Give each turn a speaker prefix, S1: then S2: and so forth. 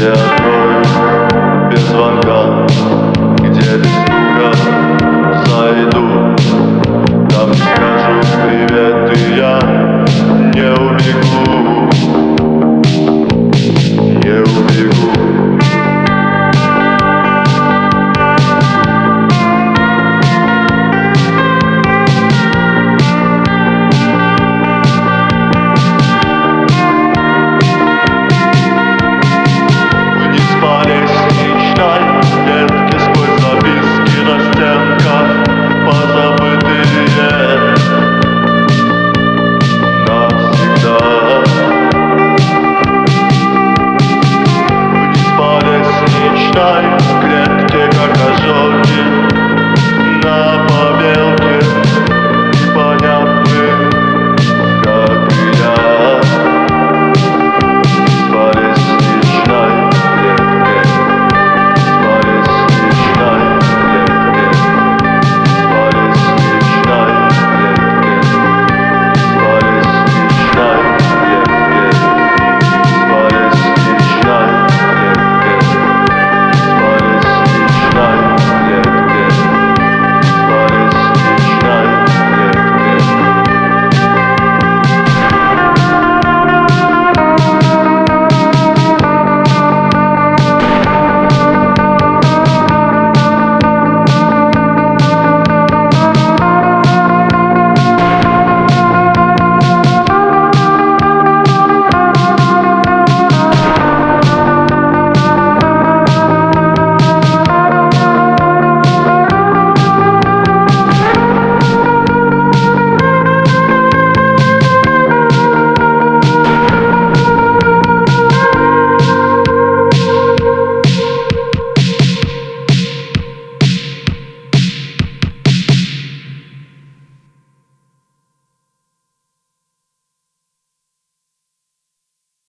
S1: Yeah.